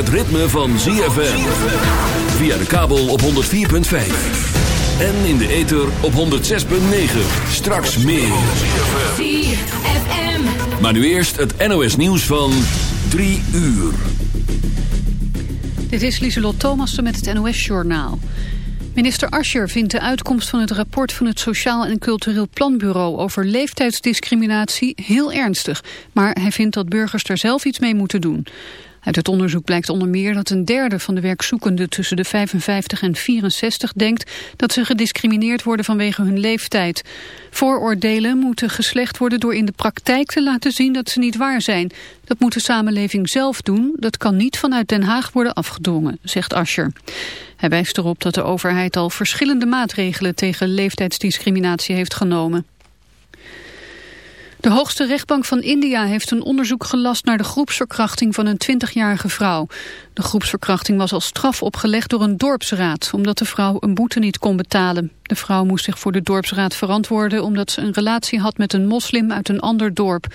het ritme van ZFM. Via de kabel op 104.5. En in de ether op 106.9. Straks meer. ZFM. Maar nu eerst het NOS nieuws van 3 uur. Dit is Lieselot Thomassen met het NOS-journaal. Minister Ascher vindt de uitkomst van het rapport van het Sociaal en Cultureel Planbureau over leeftijdsdiscriminatie heel ernstig. Maar hij vindt dat burgers er zelf iets mee moeten doen. Uit het onderzoek blijkt onder meer dat een derde van de werkzoekenden tussen de 55 en 64 denkt dat ze gediscrimineerd worden vanwege hun leeftijd. Vooroordelen moeten geslecht worden door in de praktijk te laten zien dat ze niet waar zijn. Dat moet de samenleving zelf doen, dat kan niet vanuit Den Haag worden afgedwongen, zegt Ascher. Hij wijst erop dat de overheid al verschillende maatregelen tegen leeftijdsdiscriminatie heeft genomen. De hoogste rechtbank van India heeft een onderzoek gelast naar de groepsverkrachting van een 20-jarige vrouw. De groepsverkrachting was als straf opgelegd door een dorpsraad, omdat de vrouw een boete niet kon betalen. De vrouw moest zich voor de dorpsraad verantwoorden omdat ze een relatie had met een moslim uit een ander dorp.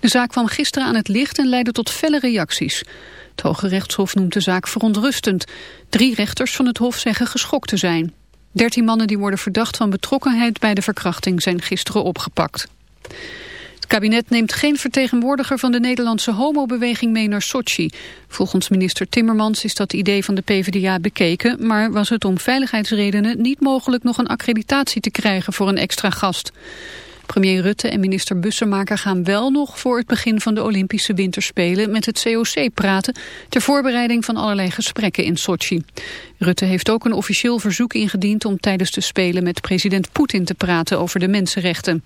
De zaak kwam gisteren aan het licht en leidde tot felle reacties. Het Hoge Rechtshof noemt de zaak verontrustend. Drie rechters van het Hof zeggen geschokt te zijn. Dertien mannen die worden verdacht van betrokkenheid bij de verkrachting zijn gisteren opgepakt. Kabinet neemt geen vertegenwoordiger van de Nederlandse homobeweging mee naar Sochi. Volgens minister Timmermans is dat idee van de PvdA bekeken, maar was het om veiligheidsredenen niet mogelijk nog een accreditatie te krijgen voor een extra gast. Premier Rutte en minister Bussemaker gaan wel nog voor het begin van de Olympische Winterspelen met het COC praten ter voorbereiding van allerlei gesprekken in Sochi. Rutte heeft ook een officieel verzoek ingediend om tijdens de Spelen met president Poetin te praten over de mensenrechten.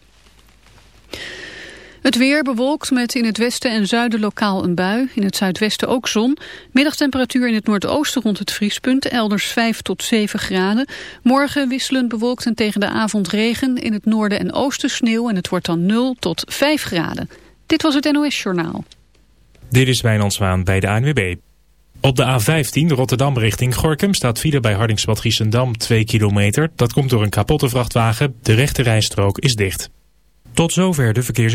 Het weer bewolkt met in het westen en zuiden lokaal een bui. In het zuidwesten ook zon. Middagtemperatuur in het noordoosten rond het vriespunt. Elders 5 tot 7 graden. Morgen wisselend bewolkt en tegen de avond regen. In het noorden en oosten sneeuw en het wordt dan 0 tot 5 graden. Dit was het NOS Journaal. Dit is Wijnand Zwaan bij de ANWB. Op de A15 Rotterdam richting Gorkum staat file bij Hardingsbad Giessendam 2 kilometer. Dat komt door een kapotte vrachtwagen. De rechte rijstrook is dicht. Tot zover de verkeers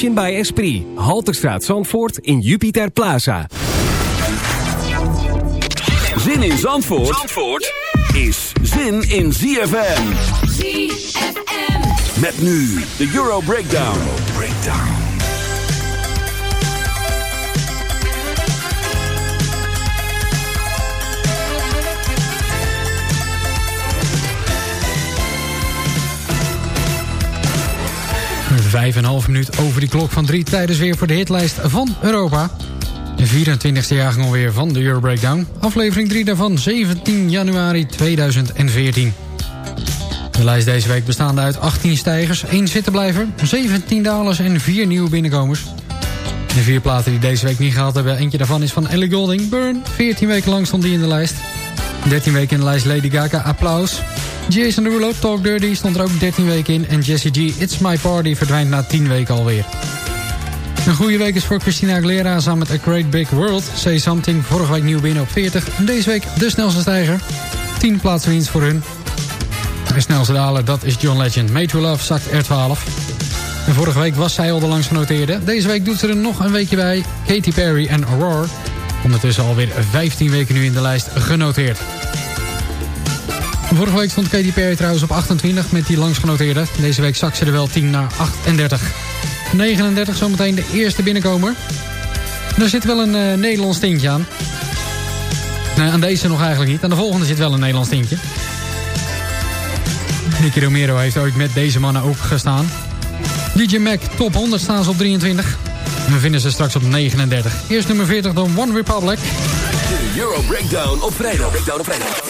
Emotion by Esprit. Halterstraat Zandvoort in Jupiter Plaza. Zin in Zandvoort, Zandvoort is zin in ZFM. ZFM. Met nu de Euro Breakdown. Breakdown. Vijf en een half minuut over die klok van drie tijdens weer voor de hitlijst van Europa. De 24e jaargang alweer van de Euro Breakdown. Aflevering 3 daarvan 17 januari 2014. De lijst deze week bestaande uit 18 stijgers, 1 zittenblijver, 17 dalers en 4 nieuwe binnenkomers. De vier platen die deze week niet gehaald hebben, eentje daarvan is van Ellie Golding, Burn. 14 weken lang stond die in de lijst. 13 weken in de lijst Lady Gaga, Applaus. Jason Derulo, Talk Dirty, stond er ook 13 weken in. En Jessie G, It's My Party, verdwijnt na 10 weken alweer. Een goede week is voor Christina Aguilera samen met A Great Big World. Say Something, vorige week nieuw binnen op 40. En deze week de snelste stijger. 10 plaatsen winst voor hun. De snelste daler, dat is John Legend. Made to Love zakt er 12. En vorige week was zij al de langst genoteerde. Deze week doet ze er nog een weekje bij. Katy Perry en Aurora. Ondertussen alweer 15 weken nu in de lijst genoteerd. Vorige week stond Katy Perry trouwens op 28 met die langst genoteerde. Deze week zak ze er wel 10 naar 38. 39 zometeen de eerste binnenkomer. Er zit wel een uh, Nederlands tintje aan. Nee, aan deze nog eigenlijk niet. Aan de volgende zit wel een Nederlands tintje. Nicky Romero heeft ooit met deze mannen ook gestaan. DJ Mac top 100 staan ze op 23. En we vinden ze straks op 39. Eerst nummer 40 dan One Republic. De Euro Breakdown op vrijdag. Breakdown op vrijdag.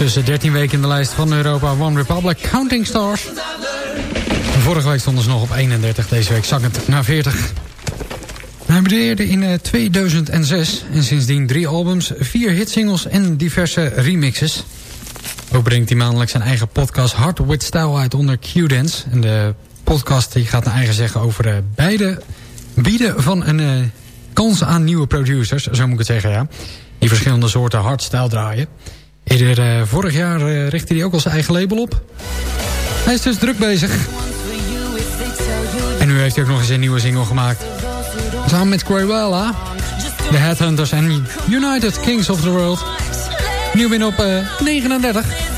Ondertussen 13 weken in de lijst van Europa One Republic Counting Stars. Vorige week stonden ze nog op 31, deze week zakkend naar 40. Hij bedeerde in eh, 2006 en sindsdien drie albums, vier hitsingles en diverse remixes. Ook brengt hij maandelijk zijn eigen podcast Hard With Style uit onder Q-Dance. En de podcast die gaat naar eigen zeggen over eh, beide bieden van een eh, kans aan nieuwe producers, zo moet ik het zeggen ja. Die verschillende soorten hardstyle draaien. Eerder eh, vorig jaar eh, richtte hij ook al zijn eigen label op. Hij is dus druk bezig. En nu heeft hij ook nog eens een nieuwe single gemaakt. Samen met Cruella, The Headhunters en United Kings of the World. Nieuw win op eh, 39.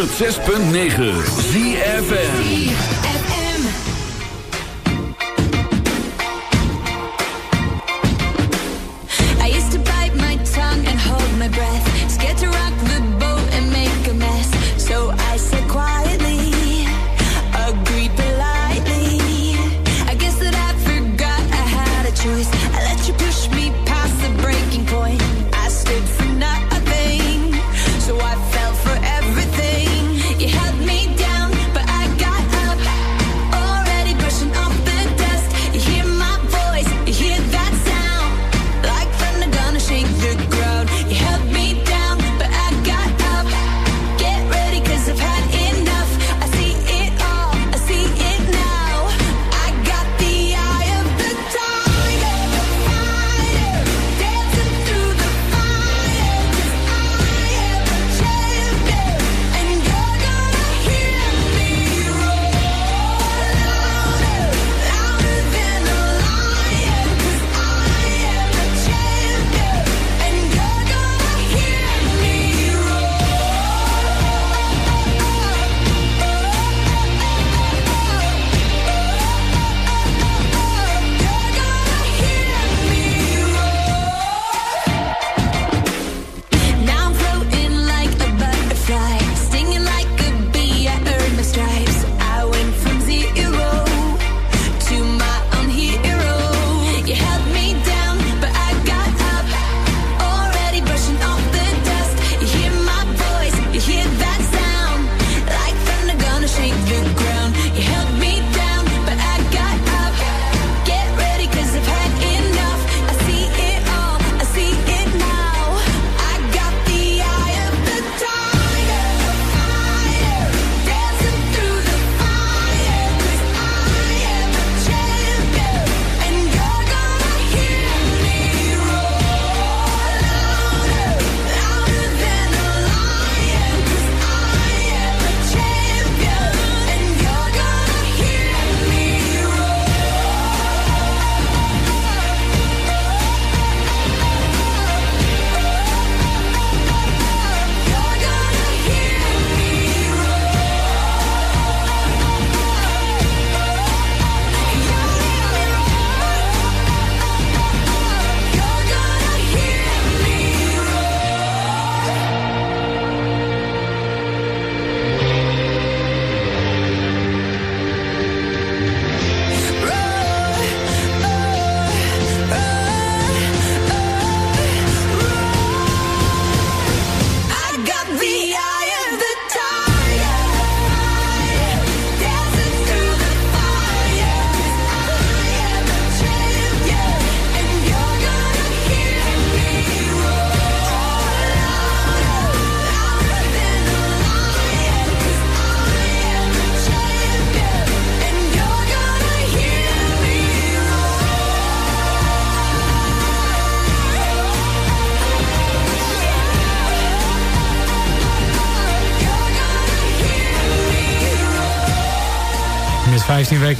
106.9 ZFN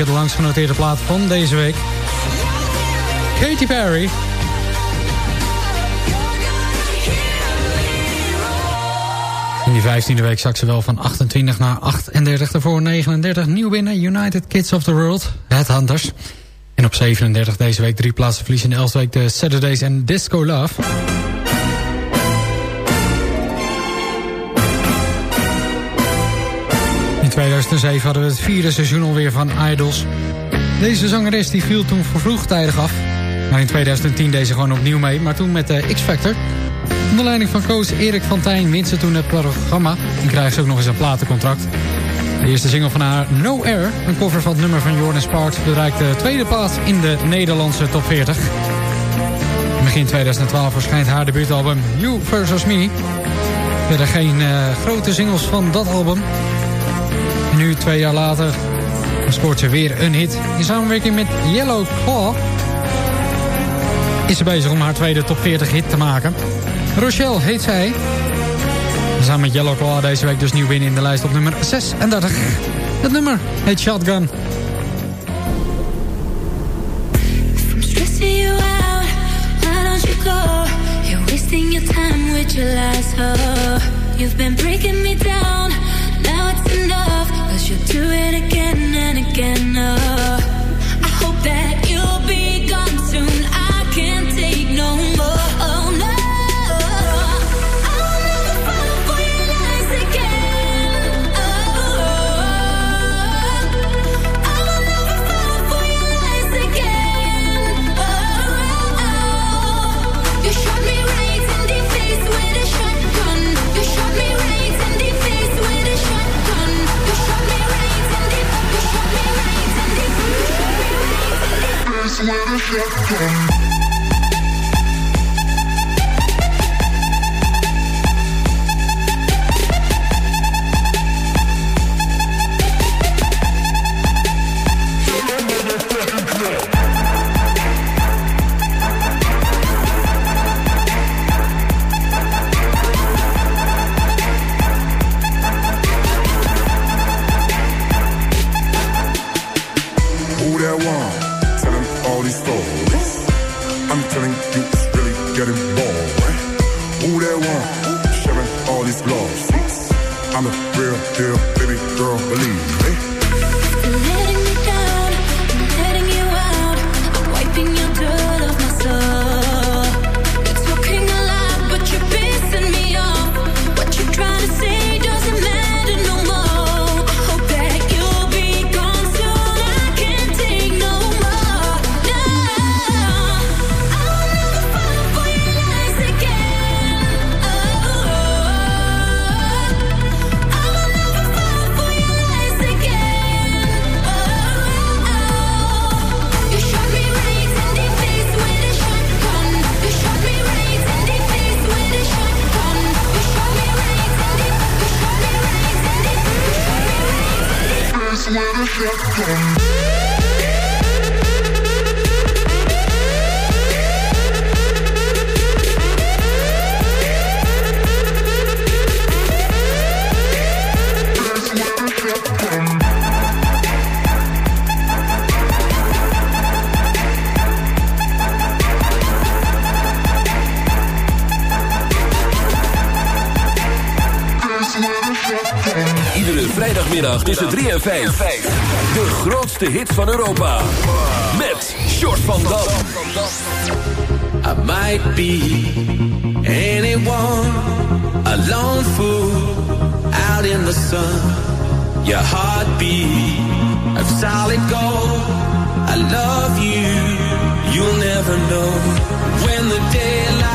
weken de langst genoteerde plaat van deze week. Katy Perry. In die 15e week zak ze wel van 28 naar 38. Daarvoor 39 nieuw binnen. United Kids of the World. Headhunters. En op 37 deze week drie plaatsen verliezen in de 11e week de Saturdays en Disco Love. 2007 hadden we het vierde seizoen alweer van Idols. Deze zangeres die viel toen vroegtijdig af. Maar in 2010 deed ze gewoon opnieuw mee. Maar toen met de X-Factor. Onder leiding van coach Erik van Tijn wint ze toen het programma. En krijgt ze ook nog eens een platencontract. De eerste single van haar, No Air, een cover van het nummer van Jordan Sparks... bereikt de tweede plaats in de Nederlandse top 40. In begin 2012 verschijnt haar debuutalbum You vs. Me. Verder geen uh, grote singles van dat album. Nu, twee jaar later, scoort ze weer een hit. In samenwerking met Yellow Claw is ze bezig om haar tweede top 40 hit te maken. Rochelle heet zij. Samen met Yellow Claw deze week dus nieuw binnen in de lijst op nummer 36. Het nummer heet Shotgun. Wasting your time with your lies, oh. You've been breaking me down, now it's enough. Do it again and again, oh. I hope that you'll be gone soon, I right in the face with you. Iedere vrijdagmiddag tussen 3 en 5. De grootste hits van Europa. Met Short van Dam. I might be anyone, a lone fool out in the sun. Your heartbeat of solid gold. I love you, you'll never know. When the daylight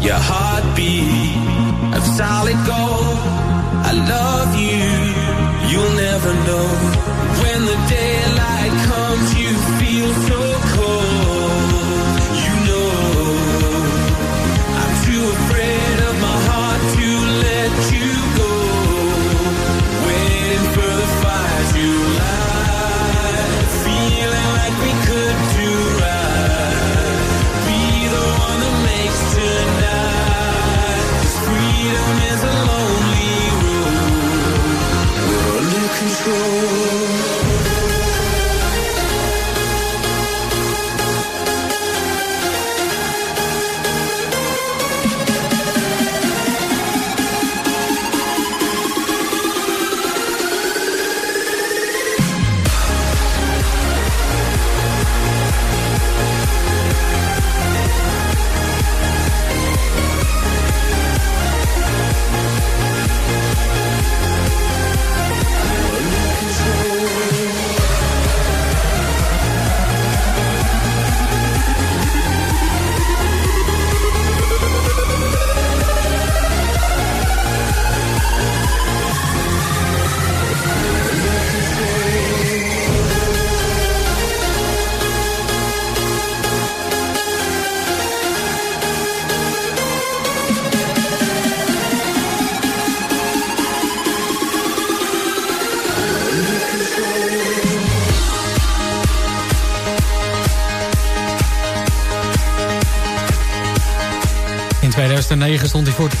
Your heartbeat of solid gold. I love you, you'll never know. When the daylight comes, you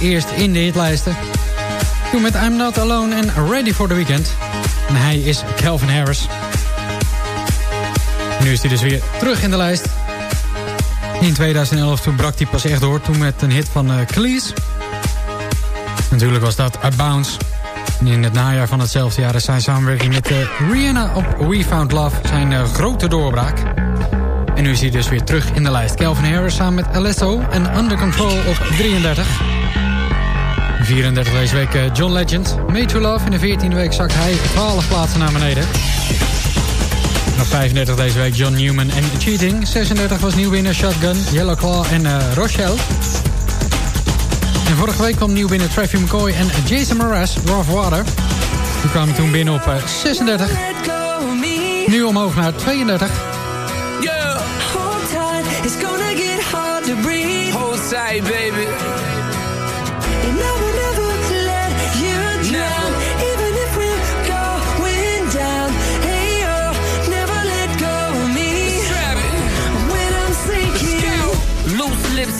eerst in de hitlijsten. Toen met I'm Not Alone en Ready for the Weekend. En hij is Calvin Harris. Nu is hij dus weer terug in de lijst. In 2011 toen brak hij pas echt door. Toen met een hit van uh, Cleese. Natuurlijk was dat A Bounce. In het najaar van hetzelfde jaar is zijn samenwerking met uh, Rihanna op We Found Love zijn uh, grote doorbraak. En nu is hij dus weer terug in de lijst. Calvin Harris samen met Alesso en Under Control op 33. 34 deze week uh, John Legend. Made to Love. In de 14e week zakt hij 12 plaatsen naar beneden. Op 35 deze week John Newman en Cheating. 36 was nieuw binnen Shotgun, Yellow Claw en uh, Rochelle. En vorige week kwam nieuw binnen Traffy McCoy en Jason Mraz, Rough Water. Die kwamen toen binnen op uh, 36. Nu omhoog naar 32. Yeah. Hold tight, it's gonna get hard to breathe. Hold tight, baby.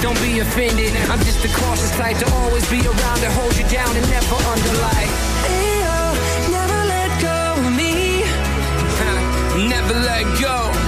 Don't be offended, I'm just the cautious type to always be around to hold you down and never underlie. Oh, never let go of me. Never let go.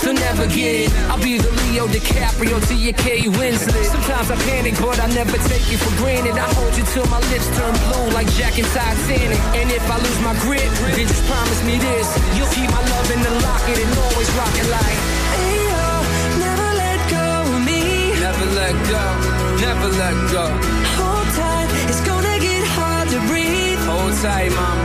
so never get it. I'll be the Leo DiCaprio to your Kate Winslet. Sometimes I panic, but I never take you for granted. I hold you till my lips turn blue like Jack and Titanic. And if I lose my grip, then just promise me this. You'll keep my love in the locket and always rock it like. Never let go of me. Never let go, never let go. Hold tight, it's gonna get hard to breathe. Hold tight, mama,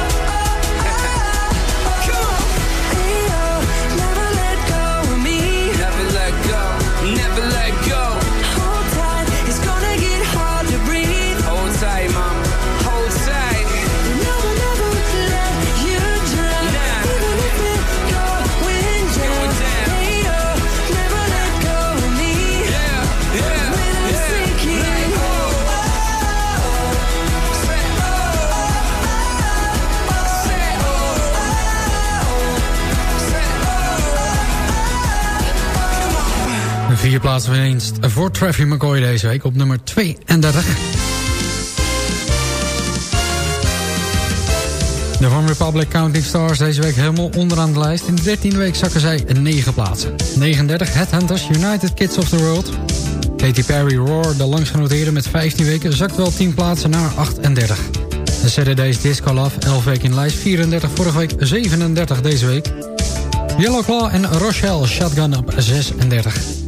Voor Traffy McCoy deze week op nummer 32. De Van Republic Counting Stars deze week helemaal onderaan de lijst. In de 13e week zakken zij 9 plaatsen. 39 Headhunters United Kids of the World. Katy Perry Roar, de langst genoteerde met 15 weken, zakt wel 10 plaatsen naar 38. De Saturday's Disco Love, 11 weken in lijst, 34 vorige week, 37 deze week. Yellow Claw en Rochelle Shotgun op 36.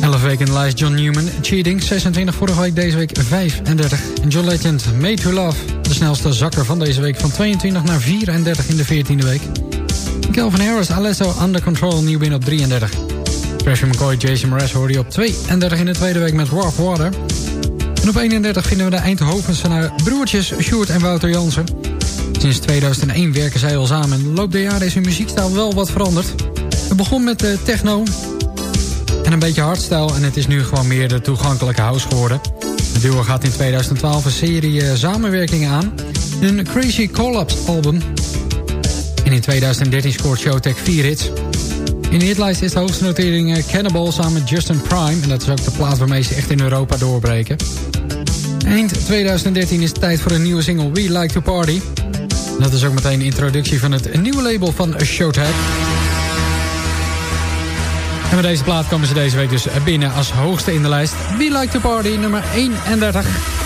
11 weken in lijst John Newman, Cheating, 26 vorige week, deze week 35. En John Legend, Made to Love, de snelste zakker van deze week... van 22 naar 34 in de 14e week. Calvin Harris, Alesso, Under Control, nieuw binnen op 33. Trashy McCoy, Jason Mraz hoorde je op 32 in de tweede week met Rough Water. En op 31 vinden we de Eindhovense naar broertjes Sjoerd en Wouter Jansen. Sinds 2001 werken zij al samen en de loop der jaren is hun muziekstijl wel wat veranderd. Het begon met de techno en een beetje hardstyle en het is nu gewoon meer de toegankelijke house geworden. Het duo gaat in 2012 een serie eh, samenwerkingen aan. Een Crazy Collapse album. En in 2013 scoort Showtek 4 hits. In de hitlijst is de hoogste notering eh, Cannibal samen met Justin Prime. En dat is ook de plaats waarmee ze echt in Europa doorbreken. Eind 2013 is het tijd voor een nieuwe single We Like to Party. Dat is ook meteen de introductie van het nieuwe label van Showtek. En met deze plaat komen ze deze week dus binnen als hoogste in de lijst. We Like to Party, nummer 31.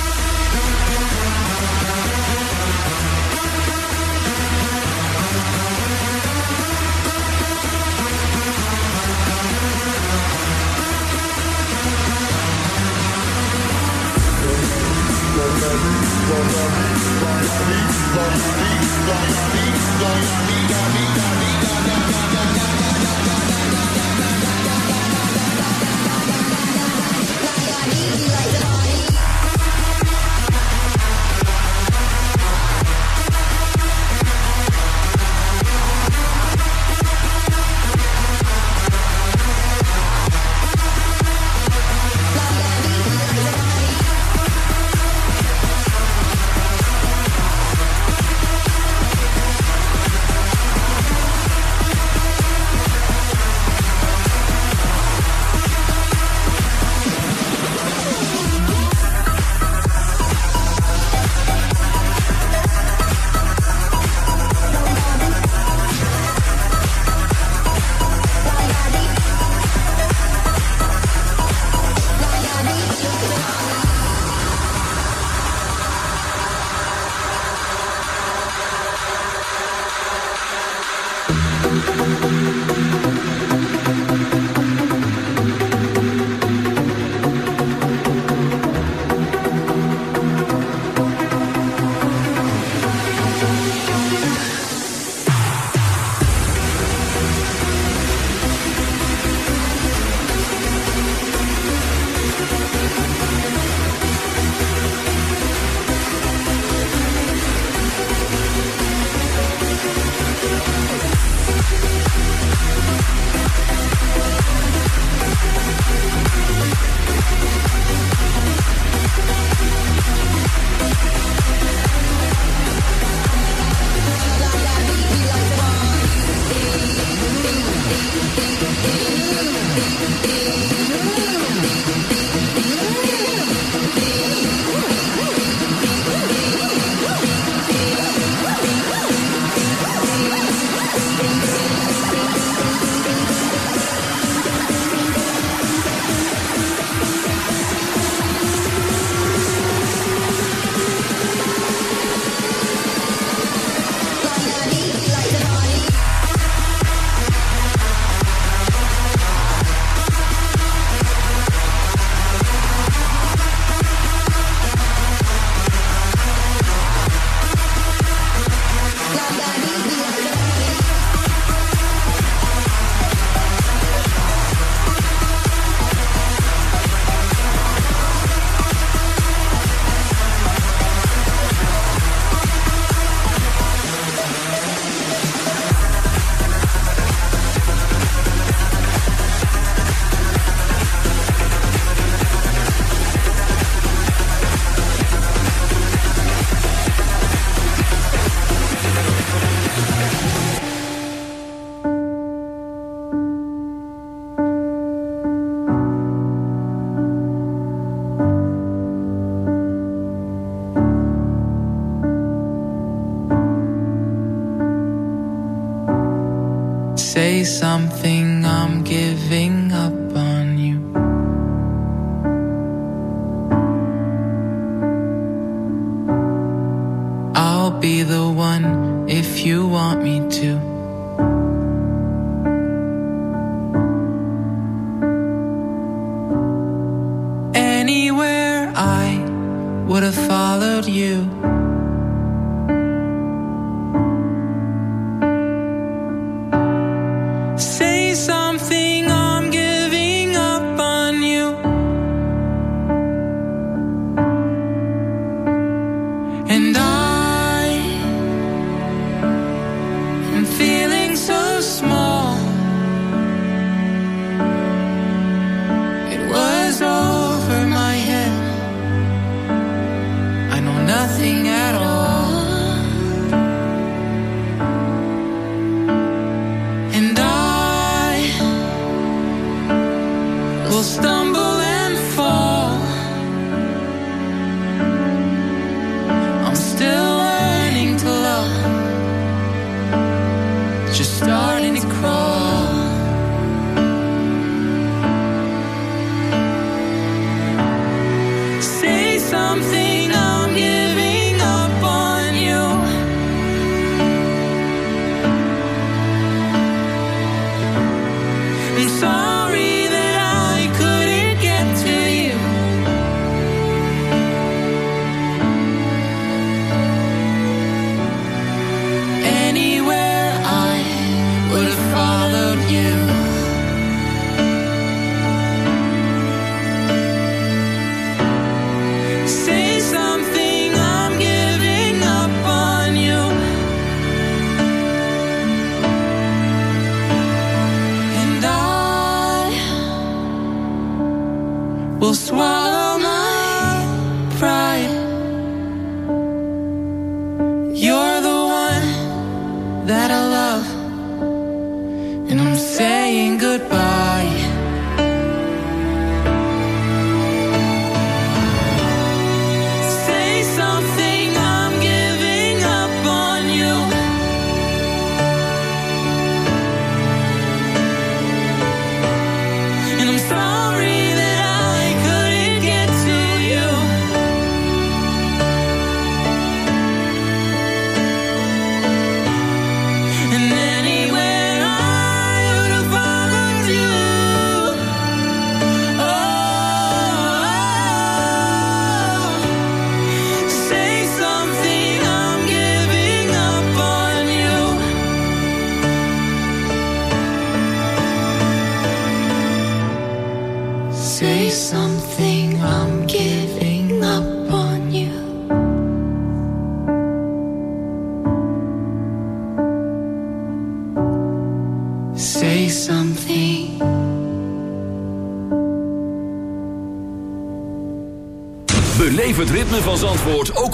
something I'm giving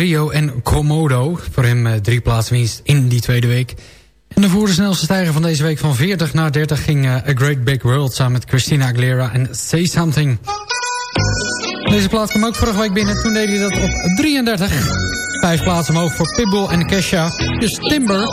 Rio en Komodo. Voor hem eh, drie plaatsen in die tweede week. En voor de snelste stijger van deze week van 40 naar 30 ging eh, A Great Big World samen met Christina Aguilera en Say Something. Deze plaats kwam ook vorige week binnen. Toen deed hij dat op 33. Vijf plaatsen omhoog voor Pitbull en Kesha. Dus Timber.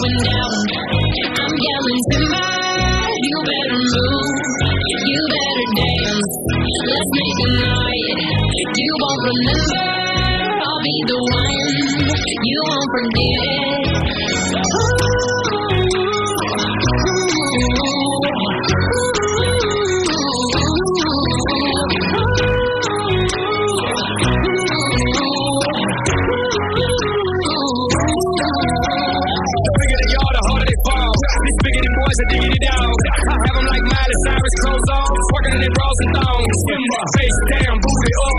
a diggity dog. I have them like Miley Cyrus, clothes on, fucking in their bras and thongs. Timber, face down, up.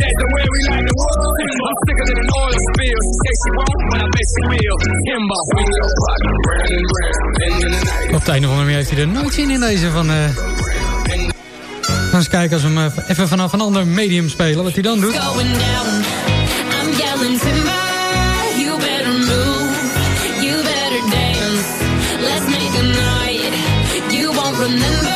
That's the way we like than an oil spill. In the night. Op het einde van de heeft hij er nooit zin in deze van... Uh... Gaan eens kijken als we hem eh, even vanaf een ander medium spelen, wat hij dan doet. I'm yelling. and then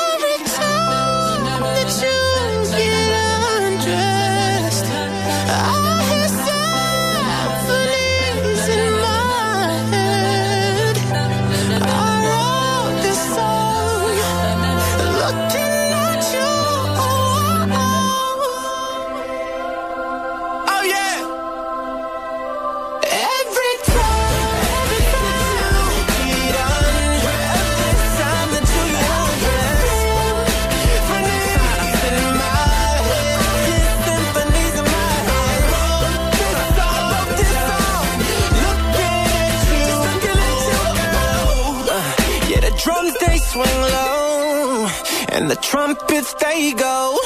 the trumpets they go.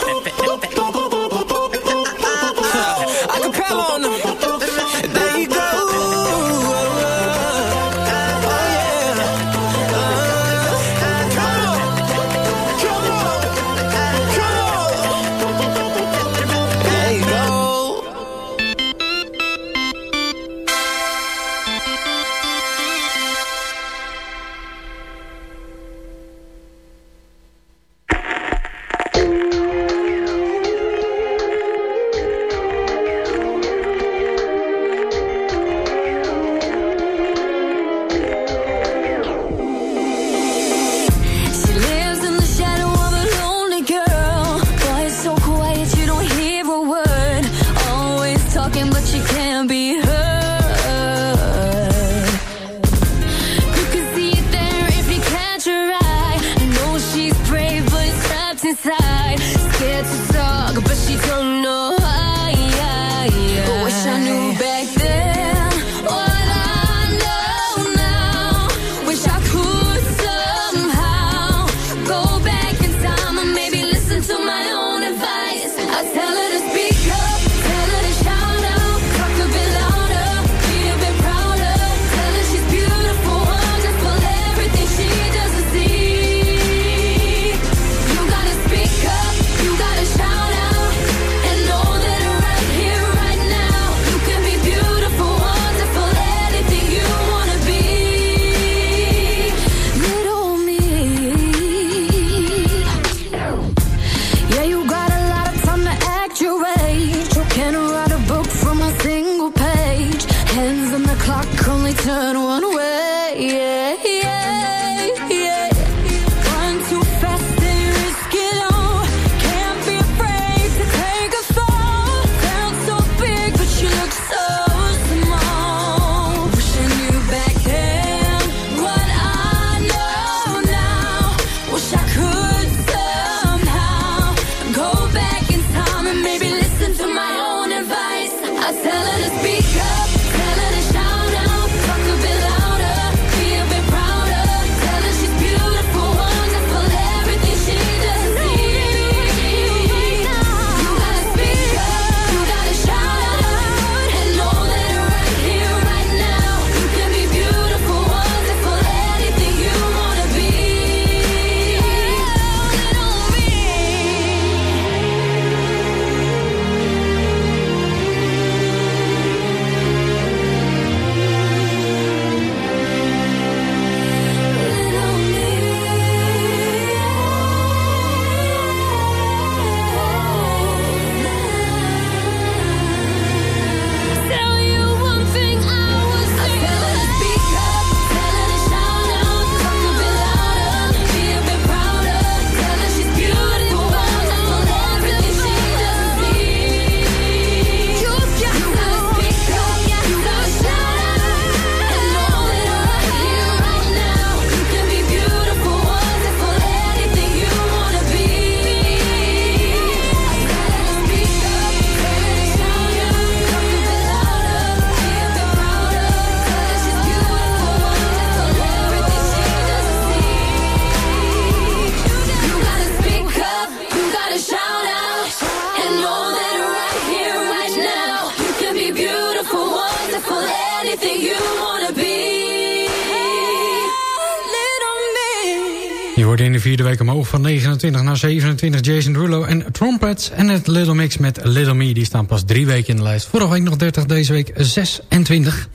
27 Jason Rulo en Trumpets. En het Little Mix met Little Me. Die staan pas drie weken in de lijst. Vorige week nog 30, deze week 26.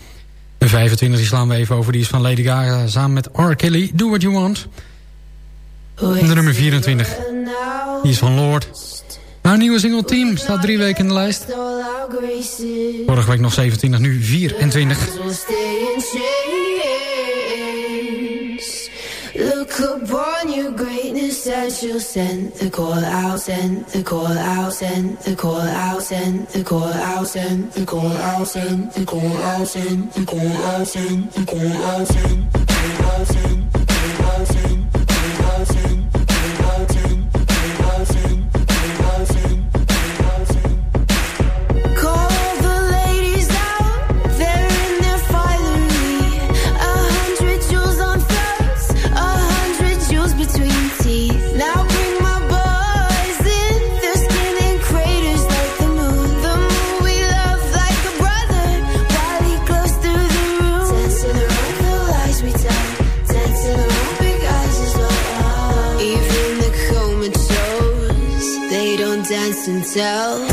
De 25 die slaan we even over. Die is van Lady Gaga samen met R. Kelly. Do What You Want. En de nummer 24. Die is van Lord. Haar nieuwe single Team staat drie weken in de lijst. Vorige week nog 27, nu 24. Look upon your greatness as you'll send the call out, send the call out, send the call out, send the call out, send the call out, send the call out, send the call out, send the call out, send the call out, send the call out, send So.